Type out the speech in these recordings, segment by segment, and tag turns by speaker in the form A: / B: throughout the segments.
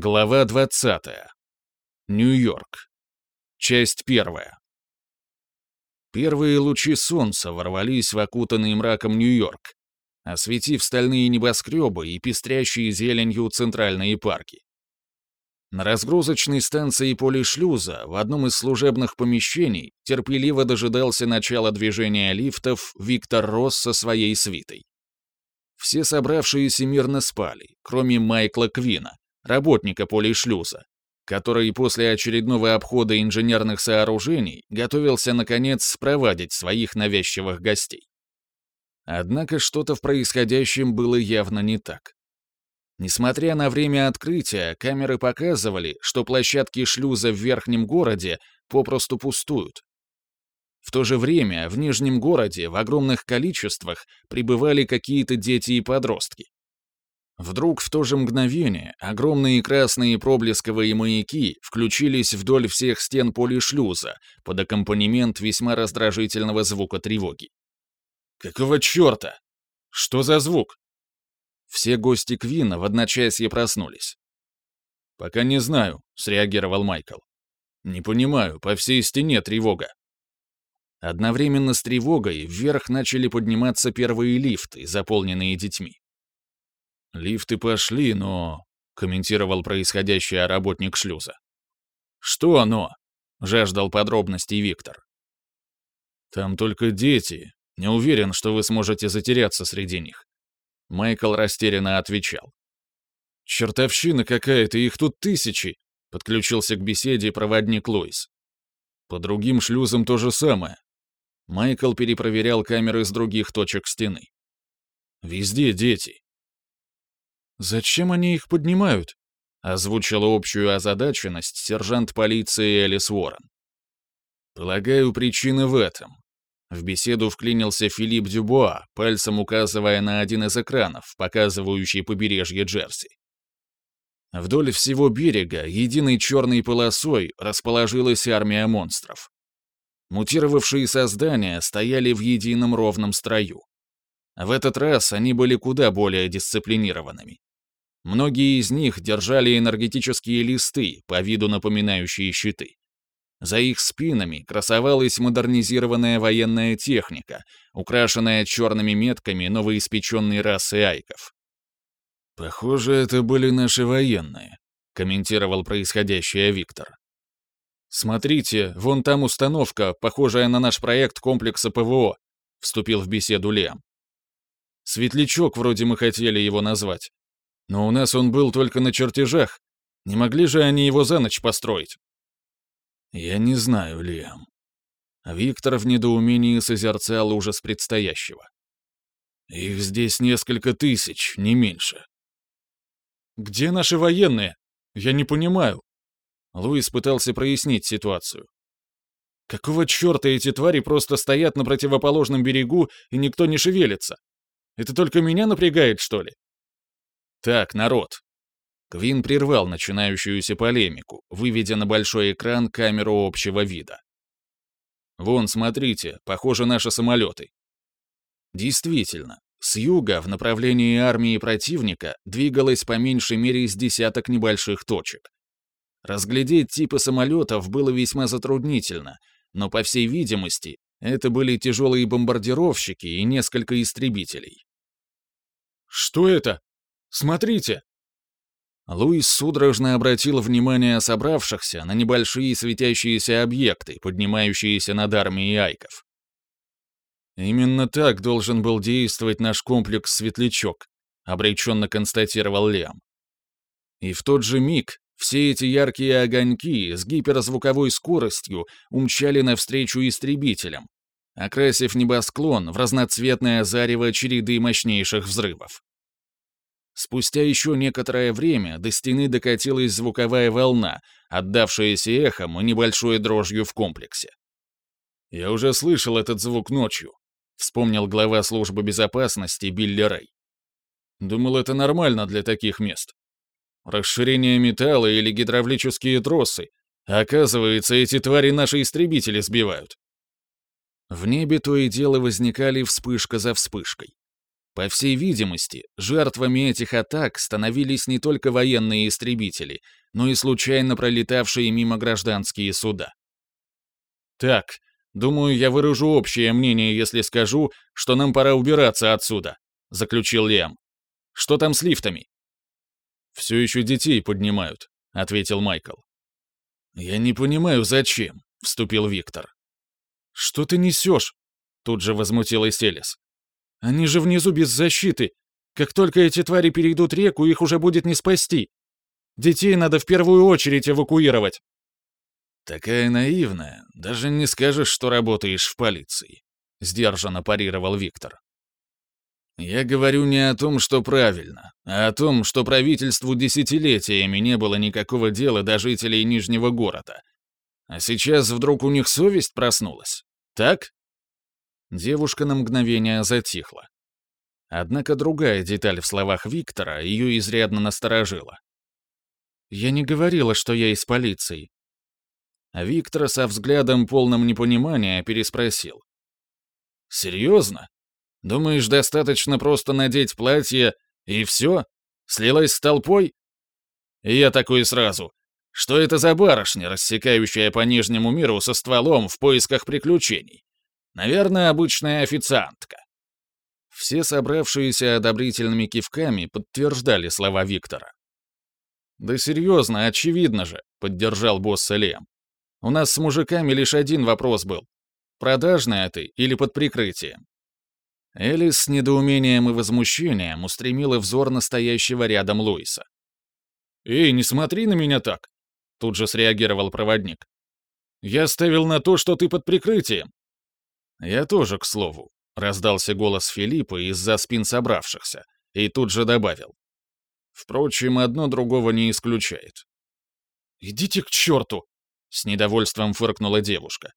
A: Глава 20. Нью-Йорк. Часть первая. Первые лучи солнца ворвались в окутанный мраком Нью-Йорк, осветив стальные небоскребы и пестрящие зеленью центральные парки. На разгрузочной станции полишлюза в одном из служебных помещений терпеливо дожидался начала движения лифтов Виктор Росс со своей свитой. Все собравшиеся мирно спали, кроме Майкла Квина, работника полишлюза, который после очередного обхода инженерных сооружений готовился, наконец, спровадить своих навязчивых гостей. Однако что-то в происходящем было явно не так. Несмотря на время открытия, камеры показывали, что площадки шлюза в верхнем городе попросту пустуют. В то же время в нижнем городе в огромных количествах прибывали какие-то дети и подростки. Вдруг в то же мгновение огромные красные проблесковые маяки включились вдоль всех стен полишлюза под аккомпанемент весьма раздражительного звука тревоги. «Какого черта? Что за звук?» Все гости Квина в одночасье проснулись. «Пока не знаю», — среагировал Майкл. «Не понимаю, по всей стене тревога». Одновременно с тревогой вверх начали подниматься первые лифты, заполненные детьми. «Лифты пошли, но...» — комментировал происходящее работник шлюза. «Что оно?» — жаждал подробностей Виктор. «Там только дети. Не уверен, что вы сможете затеряться среди них. Майкл растерянно отвечал. «Чертовщина какая-то, их тут тысячи!» — подключился к беседе проводник Луис. «По другим шлюзам то же самое». Майкл перепроверял камеры с других точек стены. «Везде дети». «Зачем они их поднимают?» — озвучила общую озадаченность сержант полиции Элис Уоррен. «Полагаю, причина в этом. В беседу вклинился Филипп Дюбуа, пальцем указывая на один из экранов, показывающий побережье Джерси. Вдоль всего берега единой черной полосой расположилась армия монстров. Мутировавшие создания стояли в едином ровном строю. В этот раз они были куда более дисциплинированными. Многие из них держали энергетические листы, по виду напоминающие щиты. За их спинами красовалась модернизированная военная техника, украшенная черными метками новоиспеченной расы айков. «Похоже, это были наши военные», — комментировал происходящее Виктор. «Смотрите, вон там установка, похожая на наш проект комплекса ПВО», — вступил в беседу Лем. «Светлячок вроде мы хотели его назвать. Но у нас он был только на чертежах. Не могли же они его за ночь построить?» «Я не знаю, Лиам». Виктор в недоумении созерцал ужас предстоящего. «Их здесь несколько тысяч, не меньше». «Где наши военные? Я не понимаю». Луис пытался прояснить ситуацию. «Какого черта эти твари просто стоят на противоположном берегу, и никто не шевелится? Это только меня напрягает, что ли?» «Так, народ, Квин прервал начинающуюся полемику, выведя на большой экран камеру общего вида. «Вон, смотрите, похоже, наши самолеты». Действительно, с юга в направлении армии противника двигалось по меньшей мере с десяток небольших точек. Разглядеть типы самолетов было весьма затруднительно, но, по всей видимости, это были тяжелые бомбардировщики и несколько истребителей. «Что это? Смотрите!» Луис судорожно обратил внимание собравшихся на небольшие светящиеся объекты, поднимающиеся над армией айков. «Именно так должен был действовать наш комплекс «Светлячок», — обреченно констатировал Лем. И в тот же миг все эти яркие огоньки с гиперзвуковой скоростью умчали навстречу истребителям, окрасив небосклон в разноцветное зарево череды мощнейших взрывов. Спустя еще некоторое время до стены докатилась звуковая волна, отдавшаяся эхом и небольшой дрожью в комплексе. «Я уже слышал этот звук ночью», — вспомнил глава службы безопасности Билли Рэй. «Думал, это нормально для таких мест. Расширение металла или гидравлические тросы. Оказывается, эти твари наши истребители сбивают». В небе то и дело возникали вспышка за вспышкой. По всей видимости, жертвами этих атак становились не только военные истребители, но и случайно пролетавшие мимо гражданские суда. Так, думаю, я выражу общее мнение, если скажу, что нам пора убираться отсюда, заключил Лем. Что там с лифтами? Все еще детей поднимают, ответил Майкл. Я не понимаю, зачем, вступил Виктор. Что ты несешь? Тут же возмутилась Элис. Они же внизу без защиты. Как только эти твари перейдут реку, их уже будет не спасти. Детей надо в первую очередь эвакуировать. Такая наивная, даже не скажешь, что работаешь в полиции, сдержанно парировал Виктор. Я говорю не о том, что правильно, а о том, что правительству десятилетиями не было никакого дела до жителей Нижнего города. А сейчас вдруг у них совесть проснулась. Так? Девушка на мгновение затихла. Однако другая деталь в словах Виктора ее изрядно насторожила. «Я не говорила, что я из полиции». Виктор со взглядом полным непонимания переспросил. «Серьезно? Думаешь, достаточно просто надеть платье, и все? Слилась с толпой?» И я такой сразу. Что это за барышня, рассекающая по Нижнему миру со стволом в поисках приключений? Наверное, обычная официантка. Все собравшиеся одобрительными кивками подтверждали слова Виктора. «Да серьезно, очевидно же», — поддержал босс Лем. «У нас с мужиками лишь один вопрос был. Продажная ты или под прикрытием?» Элис с недоумением и возмущением устремила взор настоящего рядом Луиса. «Эй, не смотри на меня так!» — тут же среагировал проводник. «Я ставил на то, что ты под прикрытием. «Я тоже, к слову», — раздался голос Филиппа из-за спин собравшихся, и тут же добавил. Впрочем, одно другого не исключает. «Идите к черту!» — с недовольством фыркнула девушка.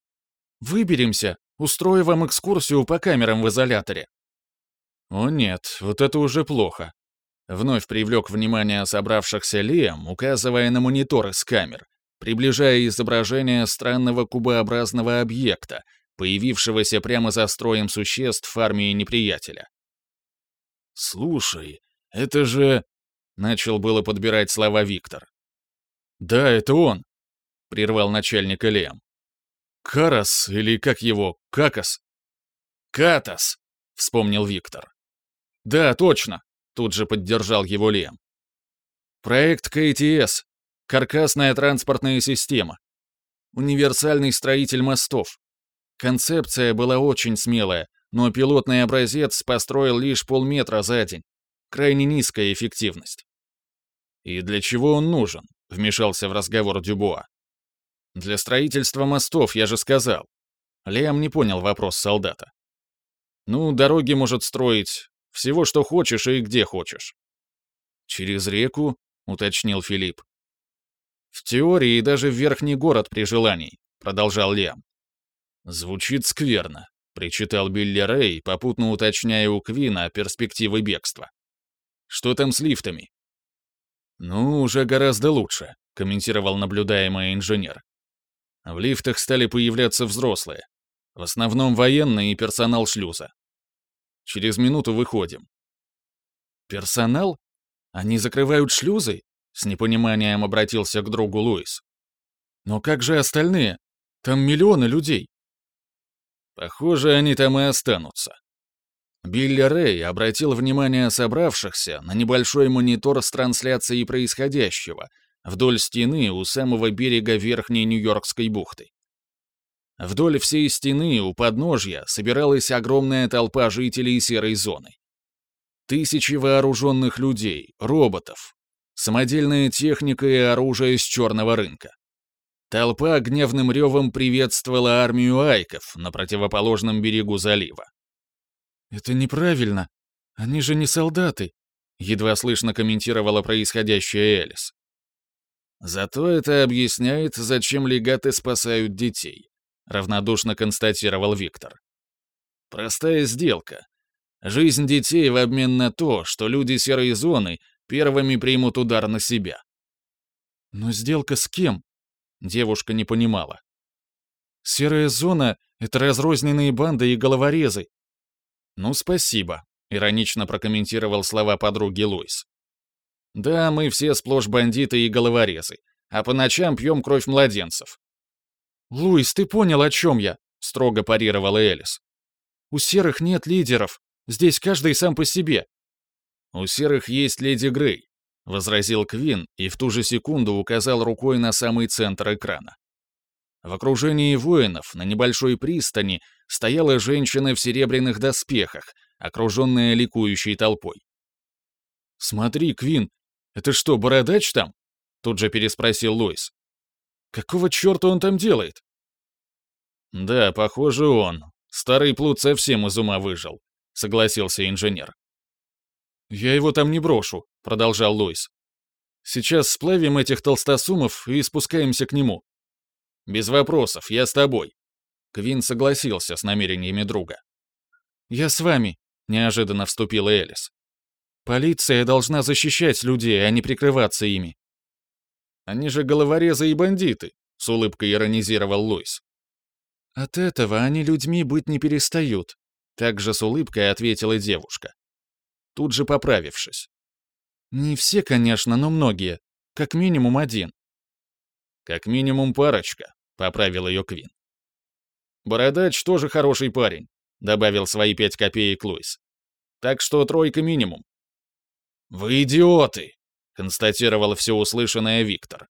A: «Выберемся, устрою вам экскурсию по камерам в изоляторе». «О нет, вот это уже плохо», — вновь привлек внимание собравшихся Лиам, указывая на мониторы с камер, приближая изображение странного кубообразного объекта, появившегося прямо за строем существ армии неприятеля. «Слушай, это же...» — начал было подбирать слова Виктор. «Да, это он», — прервал начальник Элиам. «Карас, или как его, Какас?» «Катас», — вспомнил Виктор. «Да, точно», — тут же поддержал его Лем. «Проект КТС. Каркасная транспортная система. Универсальный строитель мостов. Концепция была очень смелая, но пилотный образец построил лишь полметра за день. Крайне низкая эффективность. «И для чего он нужен?» — вмешался в разговор Дюбуа. «Для строительства мостов, я же сказал». Лиам не понял вопрос солдата. «Ну, дороги может строить всего, что хочешь и где хочешь». «Через реку?» — уточнил Филипп. «В теории даже в верхний город при желании», — продолжал Лиам. «Звучит скверно», — причитал Билли Рэй, попутно уточняя у Квина перспективы бегства. «Что там с лифтами?» «Ну, уже гораздо лучше», — комментировал наблюдаемый инженер. В лифтах стали появляться взрослые. В основном военные и персонал шлюза. Через минуту выходим. «Персонал? Они закрывают шлюзы?» С непониманием обратился к другу Луис. «Но как же остальные? Там миллионы людей». Похоже, они там и останутся. Билли Рэй обратил внимание собравшихся на небольшой монитор с трансляцией происходящего вдоль стены у самого берега Верхней Нью-Йоркской бухты. Вдоль всей стены у подножья собиралась огромная толпа жителей серой зоны. Тысячи вооруженных людей, роботов, самодельная техника и оружие с черного рынка. Толпа гневным ревом приветствовала армию айков на противоположном берегу залива. «Это неправильно. Они же не солдаты», — едва слышно комментировала происходящее Элис. «Зато это объясняет, зачем легаты спасают детей», — равнодушно констатировал Виктор. «Простая сделка. Жизнь детей в обмен на то, что люди серой зоны первыми примут удар на себя». «Но сделка с кем?» Девушка не понимала. «Серая зона — это разрозненные банды и головорезы». «Ну, спасибо», иронично прокомментировал слова подруги Луис. Да, мы все сплошь бандиты и головорезы, а по ночам пьем кровь младенцев.
B: «Луис, ты понял, о чем я?» — строго парировала Элис. «У серых нет лидеров. Здесь каждый сам по себе».
A: «У серых есть леди Грей», — возразил Квин и в ту же секунду указал рукой на самый центр экрана. В окружении воинов на небольшой пристани стояла женщина в серебряных доспехах, окруженная ликующей толпой. «Смотри, Квин, это что, бородач там?» Тут же переспросил Луис. «Какого черта он там делает?» «Да, похоже, он. Старый плут совсем из ума выжил», — согласился инженер. «Я его там не брошу», — продолжал Луис. «Сейчас сплавим этих толстосумов и спускаемся к нему». «Без вопросов, я с тобой». Квин согласился с намерениями друга.
B: «Я с вами», — неожиданно вступила Элис. «Полиция должна защищать людей, а не прикрываться ими».
A: «Они же головорезы и бандиты», — с улыбкой иронизировал Луис.
B: «От этого они людьми быть не перестают», — также с улыбкой ответила девушка. Тут же поправившись. «Не все, конечно, но многие. Как минимум один».
A: «Как минимум парочка», — поправил ее Квин. «Бородач тоже хороший парень», — добавил свои пять копеек Луис. «Так что тройка минимум». «Вы идиоты!» — констатировал все услышанное Виктор.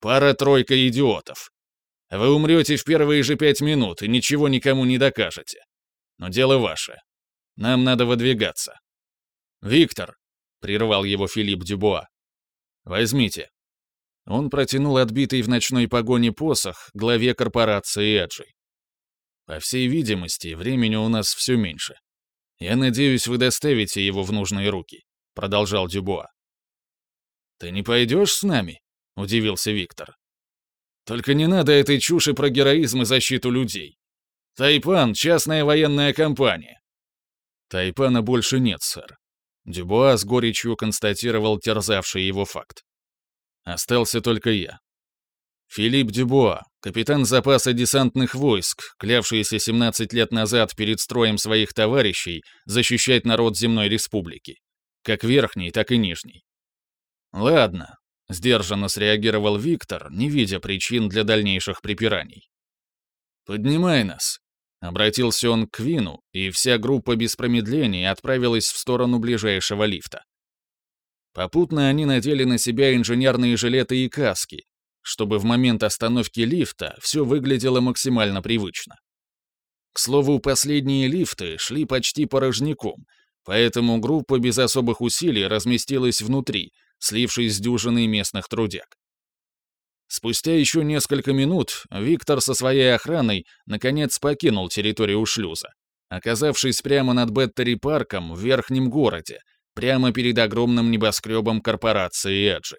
A: «Пара-тройка идиотов. Вы умрете в первые же пять минут и ничего никому не докажете. Но дело ваше. Нам надо выдвигаться. «Виктор!» — прервал его Филипп Дюбуа. «Возьмите». Он протянул отбитый в ночной погоне посох главе корпорации Эджи. «По всей видимости, времени у нас все меньше. Я надеюсь, вы доставите его в нужные руки», — продолжал Дюбуа. «Ты не пойдешь с нами?» — удивился Виктор. «Только не надо этой чуши про героизм и защиту людей. Тайпан — частная военная компания». «Тайпана больше нет, сэр. Дюбуа с горечью констатировал терзавший его факт. Остался только я. Филипп Дюбуа, капитан запаса десантных войск, клявшийся 17 лет назад перед строем своих товарищей защищать народ земной республики. Как верхний, так и нижний. Ладно, сдержанно среагировал Виктор, не видя причин для дальнейших припираний. «Поднимай нас», Обратился он к Квину, и вся группа без промедления отправилась в сторону ближайшего лифта. Попутно они надели на себя инженерные жилеты и каски, чтобы в момент остановки лифта все выглядело максимально привычно. К слову, последние лифты шли почти порожняком, поэтому группа без особых усилий разместилась внутри, слившись с дюжиной местных трудяг. Спустя еще несколько минут Виктор со своей охраной наконец покинул территорию шлюза, оказавшись прямо над Беттери-парком в верхнем городе, прямо перед огромным небоскребом корпорации Эджи.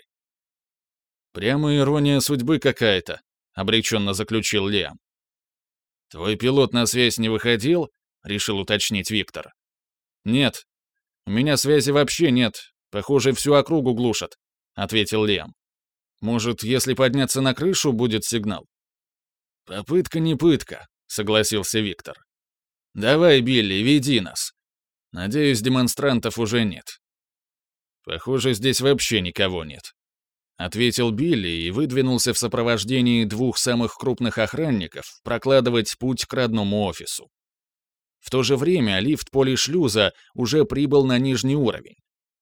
A: «Прямо ирония судьбы какая-то», — обреченно заключил Лиам. «Твой пилот на связь не выходил?» — решил уточнить Виктор. «Нет. У меня связи вообще нет. Похоже, всю округу глушат», — ответил Лиам. Может, если подняться на крышу, будет сигнал? Попытка не пытка, согласился Виктор. Давай, Билли, веди нас. Надеюсь, демонстрантов уже нет. Похоже, здесь вообще никого нет. Ответил Билли и выдвинулся в сопровождении двух самых крупных охранников прокладывать путь к родному офису. В то же время лифт полишлюза уже прибыл на нижний уровень,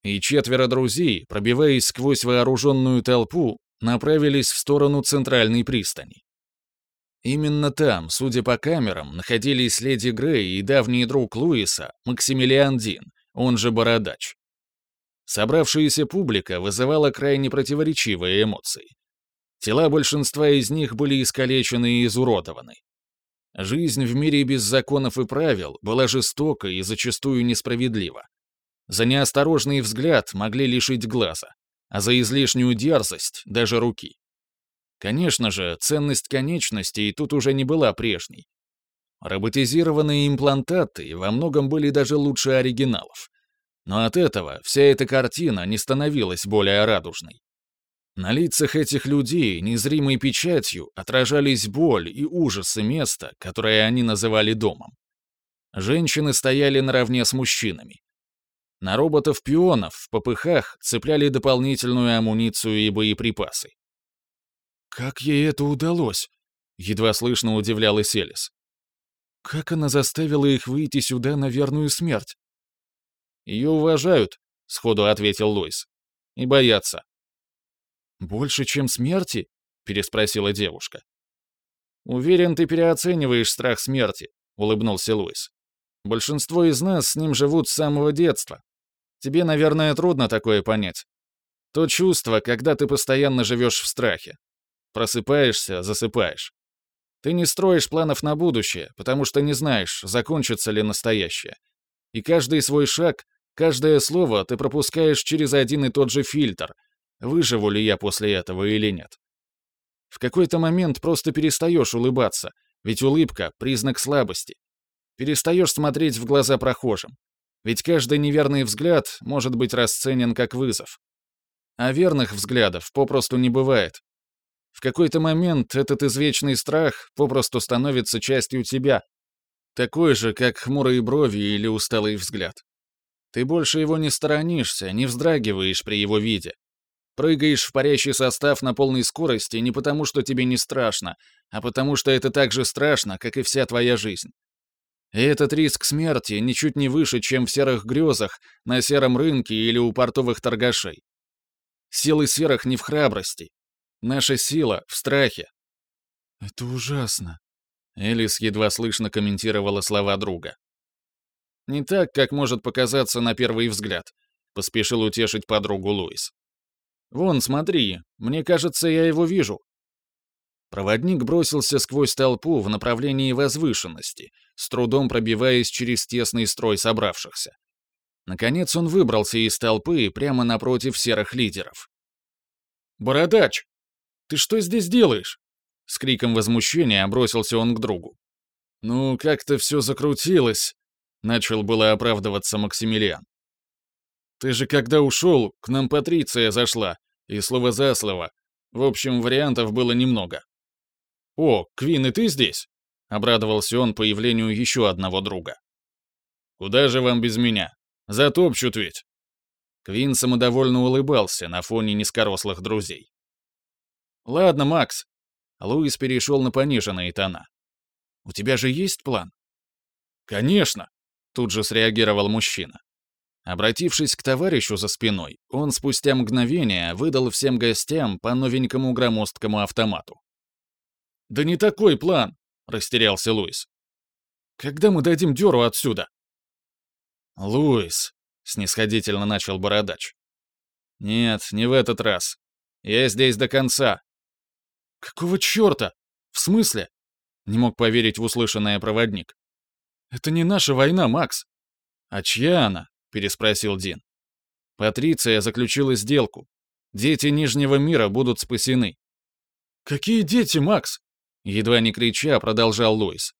A: и четверо друзей, пробиваясь сквозь вооруженную толпу, направились в сторону центральной пристани. Именно там, судя по камерам, находились леди Грей и давний друг Луиса, Максимилиан Дин, он же Бородач. Собравшаяся публика вызывала крайне противоречивые эмоции. Тела большинства из них были искалечены и изуродованы. Жизнь в мире без законов и правил была жестока и зачастую несправедлива. За неосторожный взгляд могли лишить глаза а за излишнюю дерзость — даже руки. Конечно же, ценность конечностей тут уже не была прежней. Роботизированные имплантаты во многом были даже лучше оригиналов. Но от этого вся эта картина не становилась более радужной. На лицах этих людей незримой печатью отражались боль и ужасы места, которое они называли домом. Женщины стояли наравне с мужчинами, На роботов-пионов в попыхах цепляли дополнительную амуницию и боеприпасы.
B: «Как ей это удалось?» — едва слышно удивлялась Элис. «Как она заставила их выйти сюда на верную смерть?»
A: «Ее уважают», — сходу ответил Луис. «И боятся».
B: «Больше, чем смерти?» — переспросила девушка.
A: «Уверен, ты переоцениваешь страх смерти», — улыбнулся Луис. «Большинство из нас с ним живут с самого детства. Тебе, наверное, трудно такое понять. То чувство, когда ты постоянно живешь в страхе. Просыпаешься, засыпаешь. Ты не строишь планов на будущее, потому что не знаешь, закончится ли настоящее. И каждый свой шаг, каждое слово ты пропускаешь через один и тот же фильтр, выживу ли я после этого или нет. В какой-то момент просто перестаешь улыбаться, ведь улыбка — признак слабости. Перестаешь смотреть в глаза прохожим. Ведь каждый неверный взгляд может быть расценен как вызов. А верных взглядов попросту не бывает. В какой-то момент этот извечный страх попросту становится частью тебя, такой же, как хмурые брови или усталый взгляд. Ты больше его не сторонишься, не вздрагиваешь при его виде. Прыгаешь в парящий состав на полной скорости не потому, что тебе не страшно, а потому что это так же страшно, как и вся твоя жизнь. И этот риск смерти ничуть не выше, чем в серых грезах, на сером рынке или у портовых торгашей. Силы серых не в храбрости. Наша сила в страхе.
B: «Это ужасно», —
A: Элис едва слышно комментировала слова друга. «Не так, как может показаться на первый взгляд», — поспешил утешить подругу Луис. «Вон, смотри, мне кажется, я его вижу». Проводник бросился сквозь толпу в направлении возвышенности, с трудом пробиваясь через тесный строй собравшихся. Наконец он выбрался из толпы прямо напротив серых лидеров. «Бородач, ты что здесь делаешь?» С криком возмущения бросился он к другу. «Ну, как-то все закрутилось», — начал было оправдываться Максимилиан. «Ты же когда ушел, к нам Патриция зашла, и слово за слово. В общем, вариантов было немного. «О, Квин, и ты здесь?» — обрадовался он появлению еще одного друга. «Куда же вам без меня? Затопчут ведь!» Квин самодовольно улыбался на фоне низкорослых друзей. «Ладно, Макс». Луис перешел на пониженные тона. «У тебя же есть план?» «Конечно», — тут же среагировал мужчина. Обратившись к товарищу за спиной, он спустя мгновение выдал всем гостям по новенькому громоздкому автомату. «Да не такой план!» — растерялся Луис. «Когда мы дадим дёру отсюда?» «Луис», — снисходительно начал Бородач. «Нет, не в этот раз. Я здесь до конца». «Какого чёрта? В смысле?» — не мог поверить в услышанное проводник. «Это не наша война, Макс». «А чья она?» переспросил Дин. Патриция заключила сделку. Дети Нижнего мира будут спасены. Какие дети, Макс? Едва не крича, продолжал Луис.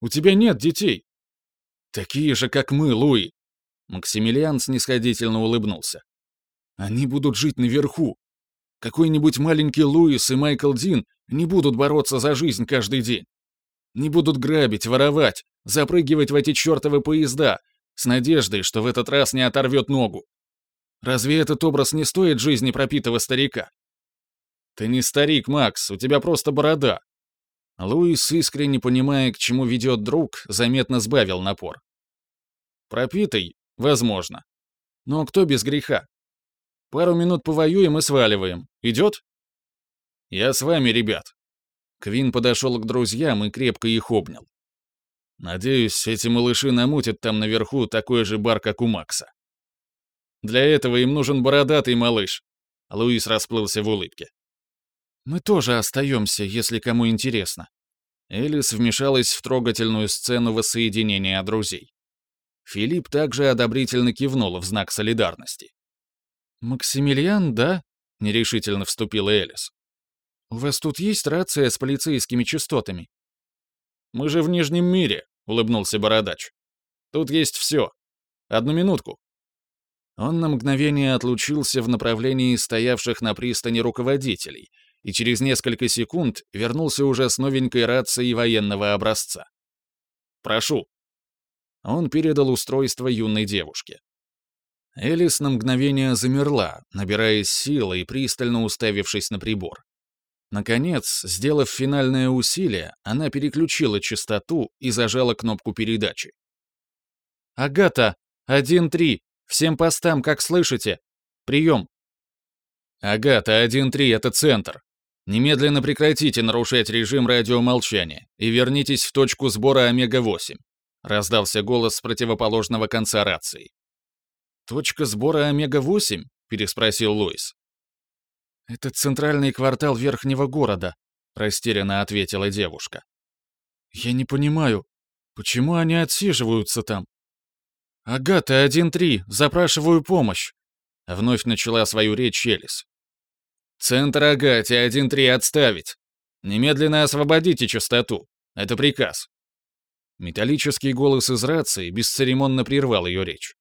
A: У тебя нет детей. Такие же, как мы, Луи. Максимилиан снисходительно улыбнулся. Они будут жить наверху. Какой-нибудь маленький Луис и Майкл Дин не будут бороться за жизнь каждый день. Не будут грабить, воровать, запрыгивать в эти чертовы поезда, с надеждой, что в этот раз не оторвет ногу. Разве этот образ не стоит жизни пропитого старика? Ты не старик, Макс, у тебя просто борода. Луис, искренне понимая, к чему ведет друг, заметно сбавил напор. Пропитый? Возможно. Но кто без греха? Пару минут повоюем и сваливаем. Идет? Я с вами, ребят. Квин подошел к друзьям и крепко их обнял. Надеюсь, эти малыши намутят там наверху такой же бар, как у Макса. Для этого им нужен бородатый малыш. Луис расплылся в улыбке. Мы тоже остаемся, если кому интересно. Элис вмешалась в трогательную сцену воссоединения друзей. Филипп также одобрительно кивнул в знак солидарности. «Максимилиан, да?» — нерешительно вступила Элис. «У вас тут есть рация с полицейскими частотами?» «Мы же в Нижнем мире», — улыбнулся Бородач. «Тут есть все. Одну минутку». Он на мгновение отлучился в направлении стоявших на пристани руководителей и через несколько секунд вернулся уже с новенькой рацией военного образца. «Прошу». Он передал устройство юной девушке. Элис на мгновение замерла, набираясь силы и пристально уставившись на прибор. Наконец, сделав финальное усилие, она переключила частоту и зажала кнопку передачи.
B: «Агата, 1-3, всем постам, как слышите? Прием!»
A: «Агата, 1-3, это центр. Немедленно прекратите нарушать режим радиомолчания и вернитесь в точку сбора Омега-8», раздался голос с противоположного конца рации.
B: «Точка сбора Омега-8?» переспросил Луис. «Это центральный квартал верхнего города», — растерянно ответила девушка. «Я не понимаю, почему они отсиживаются там?» «Агата, 1-3, запрашиваю помощь», — вновь начала свою речь Элис.
A: «Центр Агате, 1-3, отставить. Немедленно освободите частоту. Это приказ». Металлический голос из рации бесцеремонно прервал ее речь.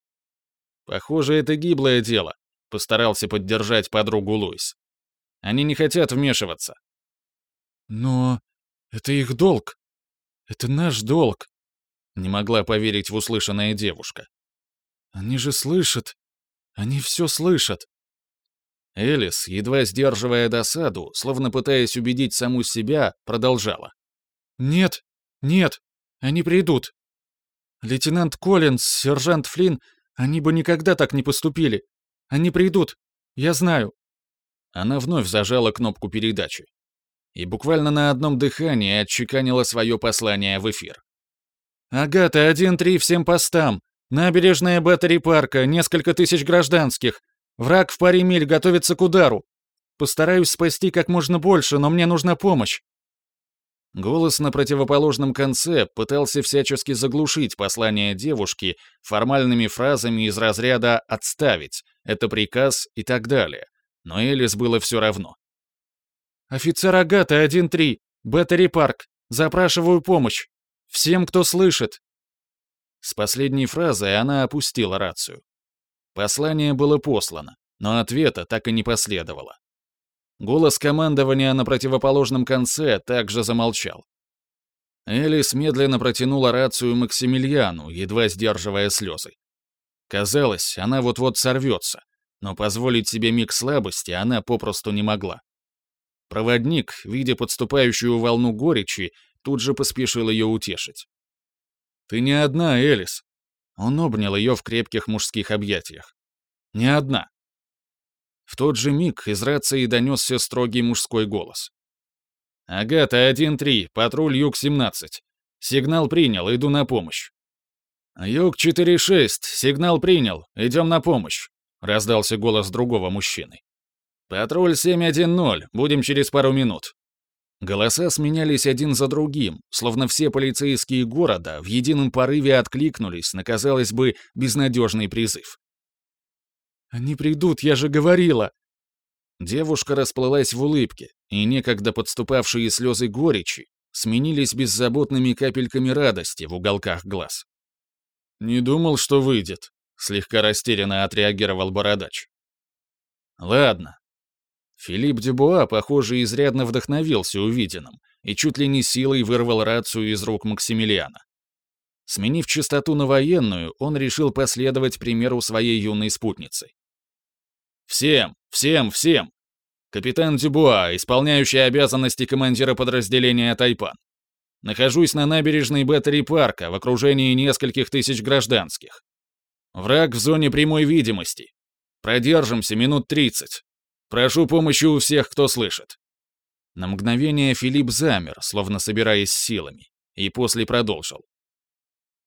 A: «Похоже, это гиблое дело», — постарался поддержать подругу Луис. Они не хотят вмешиваться.
B: Но это их долг. Это наш долг. Не могла поверить в услышанное девушка. Они же слышат. Они все слышат.
A: Элис, едва сдерживая досаду, словно пытаясь убедить саму себя, продолжала.
B: «Нет, нет, они придут. Лейтенант Коллинз, сержант Флинн, они бы никогда так не поступили. Они придут, я знаю.
A: Она вновь зажала кнопку передачи. И буквально на одном дыхании отчеканила свое послание в эфир.
B: «Агата, 1-3 всем постам. Набережная Баттери-парка, несколько тысяч гражданских. Враг в паре миль готовится к удару. Постараюсь спасти как можно больше, но мне нужна помощь».
A: Голос на противоположном конце пытался всячески заглушить послание девушки формальными фразами из разряда «отставить», «это приказ» и так далее — но Элис было все равно.
B: «Офицер Агата, 1-3, Беттери Парк, запрашиваю помощь. Всем, кто слышит».
A: С последней фразой она опустила рацию. Послание было послано, но ответа так и не последовало. Голос командования на противоположном конце также замолчал. Элис медленно протянула рацию Максимилиану, едва сдерживая слезы. Казалось, она вот-вот сорвется, но позволить себе миг слабости она попросту не могла. Проводник, видя подступающую волну горечи, тут же поспешил ее утешить. «Ты не одна, Элис!» Он обнял ее в крепких мужских объятиях. «Не одна!» В тот же миг из рации донесся строгий мужской голос. «Агата, 1-3, патруль Юг-17. Сигнал принял, иду на помощь». «Юг-4-6, сигнал принял, идем на помощь». — раздался голос другого мужчины. «Патруль 710, будем через пару минут». Голоса сменялись один за другим, словно все полицейские города в едином порыве откликнулись на, казалось бы, безнадежный призыв.
B: «Они придут, я же говорила!»
A: Девушка расплылась в улыбке, и некогда подступавшие слезы горечи сменились беззаботными капельками радости в уголках глаз. «Не думал, что выйдет», Слегка растерянно отреагировал бородач. Ладно. Филипп Дюбуа, похоже, изрядно вдохновился увиденным и чуть ли не силой вырвал рацию из рук Максимилиана. Сменив частоту на военную, он решил последовать примеру своей юной спутницы. «Всем! Всем! Всем! Капитан Дюбуа, исполняющий обязанности командира подразделения «Тайпан». Нахожусь на набережной Беттери-парка в окружении нескольких тысяч гражданских. Враг в зоне прямой видимости. Продержимся минут 30. Прошу помощи у всех, кто слышит». На мгновение Филипп замер, словно собираясь силами, и после продолжил.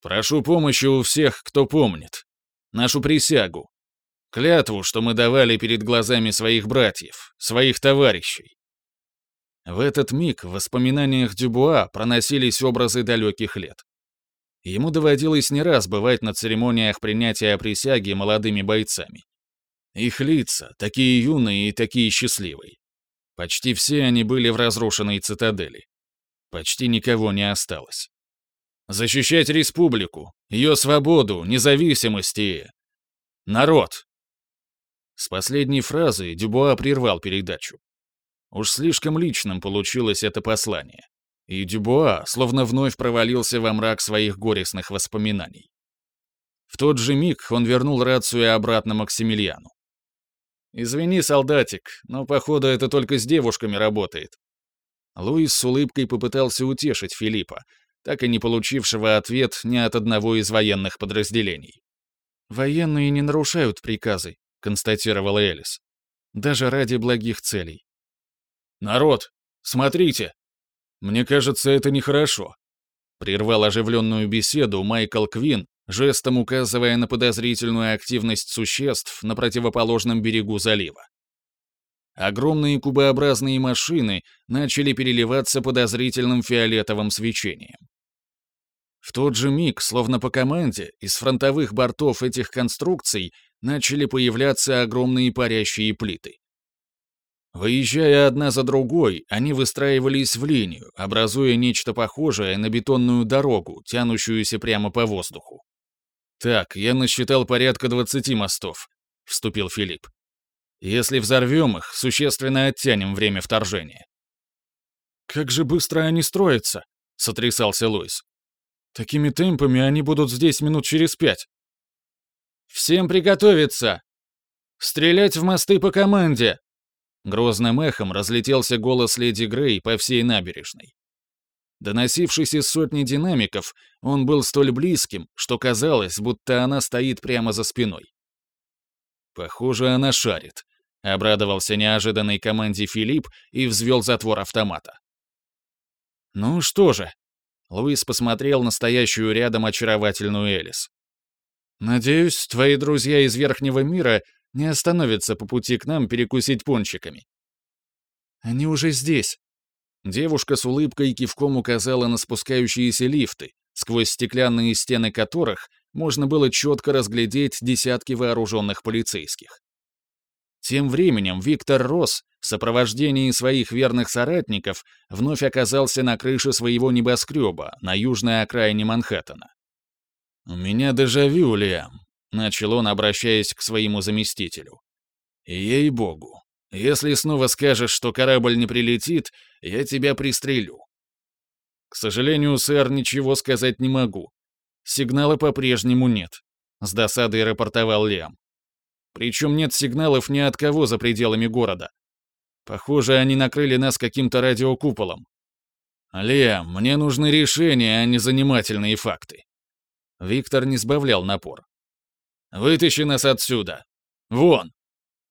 A: «Прошу помощи у всех, кто помнит. Нашу присягу. Клятву, что мы давали перед глазами своих братьев, своих товарищей». В этот миг в воспоминаниях Дюбуа проносились образы далеких лет. Ему доводилось не раз бывать на церемониях принятия присяги молодыми бойцами. Их лица, такие юные и такие счастливые. Почти все они были в разрушенной цитадели. Почти никого не осталось. Защищать республику, ее свободу, независимость и... Народ! С последней фразы Дюбуа прервал передачу. Уж слишком личным получилось это послание и Дюбуа словно вновь провалился во мрак своих горестных воспоминаний. В тот же миг он вернул рацию обратно Максимилиану. «Извини, солдатик, но, походу, это только с девушками работает». Луис с улыбкой попытался утешить Филиппа, так и не получившего ответ ни от одного из военных подразделений. «Военные не нарушают приказы», — констатировала Элис. «Даже ради благих целей».
B: «Народ, смотрите! Мне кажется, это нехорошо», — прервал оживленную беседу Майкл Квин, жестом указывая на подозрительную активность существ на противоположном берегу залива. Огромные кубообразные машины начали переливаться подозрительным фиолетовым свечением. В тот же миг, словно по команде, из фронтовых бортов этих конструкций начали появляться огромные парящие плиты. Выезжая одна за другой, они выстраивались в линию, образуя нечто похожее на бетонную дорогу, тянущуюся прямо по воздуху. «Так, я насчитал порядка 20 мостов», — вступил Филипп. «Если взорвем их, существенно оттянем время вторжения».
A: «Как же быстро они строятся», — сотрясался Луис. «Такими темпами они будут здесь минут через пять».
B: «Всем приготовиться! Стрелять в мосты по команде!» Грозным эхом разлетелся голос леди Грей по всей набережной. Доносившись из сотни динамиков, он был столь близким, что казалось, будто она стоит прямо за спиной. «Похоже, она шарит», — обрадовался неожиданной команде Филипп и взвел затвор автомата. «Ну что же?» — Луис посмотрел на стоящую рядом очаровательную Элис. «Надеюсь, твои друзья из Верхнего мира не остановятся по пути к нам перекусить пончиками». «Они уже здесь», Девушка с улыбкой и кивком указала на спускающиеся лифты, сквозь стеклянные стены которых можно было четко разглядеть десятки вооруженных полицейских. Тем временем Виктор Росс в сопровождении своих верных соратников вновь оказался на крыше своего небоскреба на южной окраине Манхэттена. «У меня дежавю, Лиам», — начал он, обращаясь к своему заместителю. «Ей-богу, если снова скажешь, что корабль не прилетит, я тебя пристрелю. К сожалению, сэр, ничего сказать не могу. Сигнала по-прежнему нет. С досадой рапортовал Лиам. Причем нет сигналов ни от кого за пределами города. Похоже, они накрыли нас каким-то радиокуполом. Лиам, мне нужны решения, а не занимательные факты. Виктор не сбавлял напор. Вытащи нас отсюда. Вон.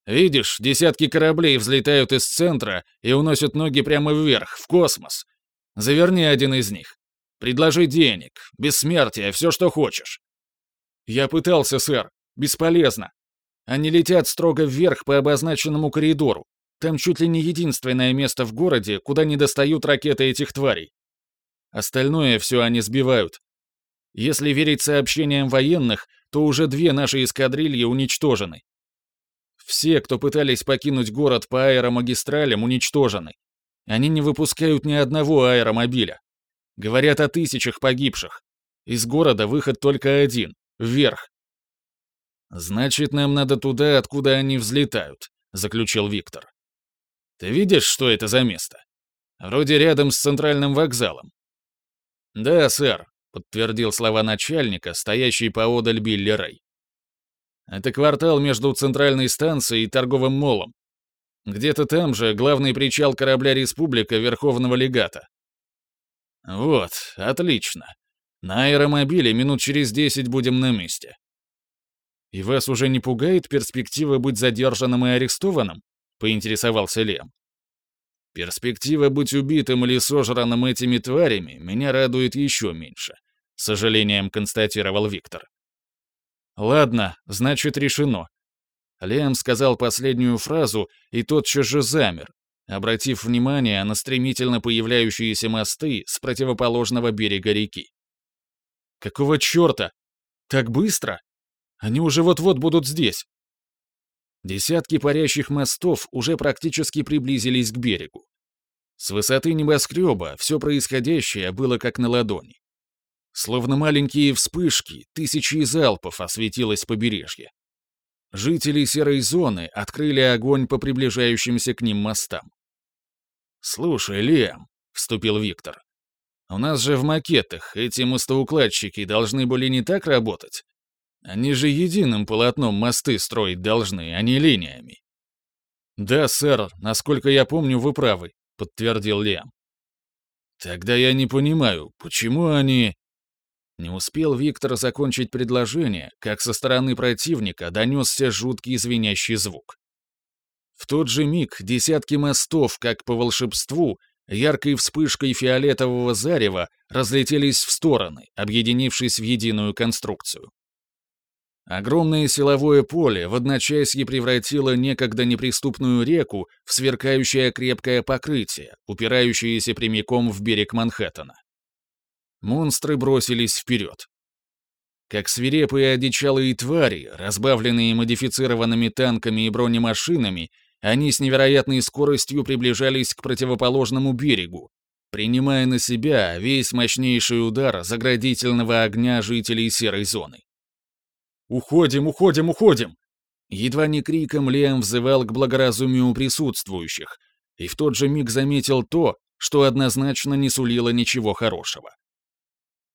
B: Видишь, десятки кораблей взлетают из центра и уносят ноги прямо вверх, в космос. Заверни один из них. Предложи денег, бессмертие, все, что хочешь. Я пытался, сэр. Бесполезно. Они летят строго вверх по обозначенному коридору. Там чуть ли не единственное место в городе, куда не достают ракеты этих тварей. Остальное все они сбивают. Если верить сообщениям военных, то уже две наши эскадрильи уничтожены. Все, кто пытались покинуть город по аэромагистралям, уничтожены. Они не выпускают ни одного аэромобиля. Говорят о тысячах погибших. Из города выход только один — вверх. «Значит, нам надо туда, откуда они взлетают», — заключил Виктор. «Ты видишь, что это за место? Вроде рядом с центральным вокзалом». «Да, сэр», — подтвердил слова начальника, стоящий поодаль Билли Рэй. Это квартал между центральной станцией и торговым молом. Где-то там же главный причал корабля «Республика» Верховного Легата. Вот, отлично. На аэромобиле минут через десять будем на месте. И вас уже не пугает перспектива быть задержанным и арестованным? Поинтересовался Лем. Перспектива быть убитым или сожранным этими тварями меня радует еще меньше, сожалением констатировал Виктор. «Ладно, значит, решено». Лиам сказал последнюю фразу и тотчас же замер, обратив внимание на стремительно появляющиеся мосты с противоположного берега реки. «Какого черта? Так быстро? Они уже вот-вот будут здесь». Десятки парящих мостов уже практически приблизились к берегу. С высоты небоскреба все происходящее было как на ладони. Словно маленькие вспышки, тысячи залпов осветилось побережье. Жители серой зоны открыли огонь по приближающимся к ним мостам. «Слушай, Лиам», — вступил Виктор, — «у нас же в макетах эти мостоукладчики должны были не так работать.
A: Они же единым полотном мосты строить должны, а не линиями.
B: Да, сэр, насколько я помню, вы правы, подтвердил Лиам.
A: Тогда я не понимаю, почему они... Не успел Виктор закончить предложение, как со стороны противника донесся жуткий звенящий звук. В тот же миг десятки мостов, как по волшебству, яркой вспышкой фиолетового зарева разлетелись в стороны, объединившись в единую конструкцию. Огромное силовое поле в одночасье превратило некогда неприступную реку в сверкающее крепкое покрытие, упирающееся прямиком в берег Манхэттена. Монстры бросились вперед. Как свирепые одичалые твари, разбавленные модифицированными танками и бронемашинами, они с невероятной скоростью приближались к противоположному берегу, принимая на себя весь мощнейший удар заградительного огня жителей серой зоны.
B: «Уходим, уходим, уходим!»
A: Едва не криком Лиам взывал к благоразумию присутствующих, и в тот же миг заметил то, что однозначно не сулило ничего хорошего.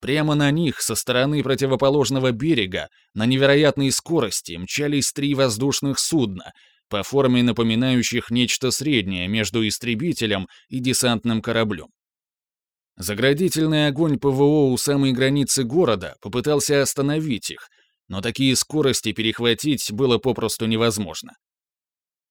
A: Прямо на них, со стороны противоположного берега, на невероятной скорости мчались три воздушных судна, по форме напоминающих нечто среднее между истребителем и десантным кораблем. Заградительный огонь ПВО у самой границы города попытался остановить их, но такие скорости перехватить было попросту невозможно.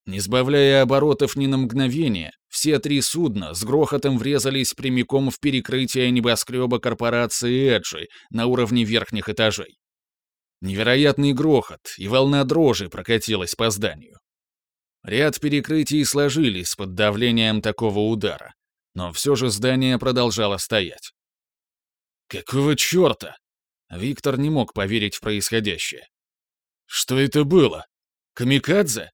A: Не сбавляя оборотов ни на мгновение, все три судна с грохотом врезались прямиком в перекрытие небоскреба корпорации Эджи на уровне верхних этажей. Невероятный грохот и волна дрожи прокатилась по зданию. Ряд перекрытий сложились под давлением такого удара, но все же здание продолжало стоять. «Какого черта?» Виктор не мог поверить в происходящее. «Что это было? Камикадзе?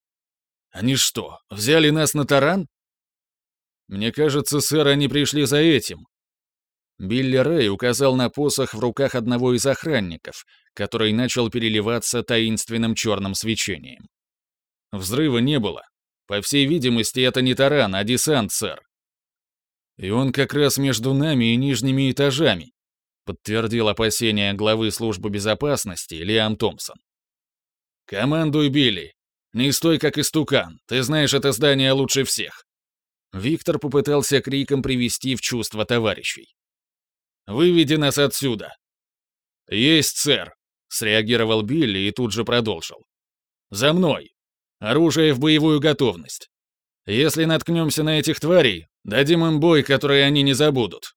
A: Они что, взяли нас на таран?» «Мне кажется, сэр, они пришли за этим». Билли Рэй указал на посох в руках одного из охранников, который начал переливаться таинственным черным свечением. Взрыва не было. По всей видимости, это не таран, а десант, сэр. И он как раз между нами и нижними этажами, подтвердил опасения главы службы безопасности Лиам Томпсон. «Командуй, Билли. Не стой как истукан, ты знаешь это здание лучше всех». Виктор попытался криком привести в чувство товарищей. «Выведи нас отсюда!» «Есть, сэр!» — среагировал Билли и тут же продолжил. «За мной! Оружие в боевую готовность! Если наткнемся на этих тварей, дадим им бой, который они не забудут!»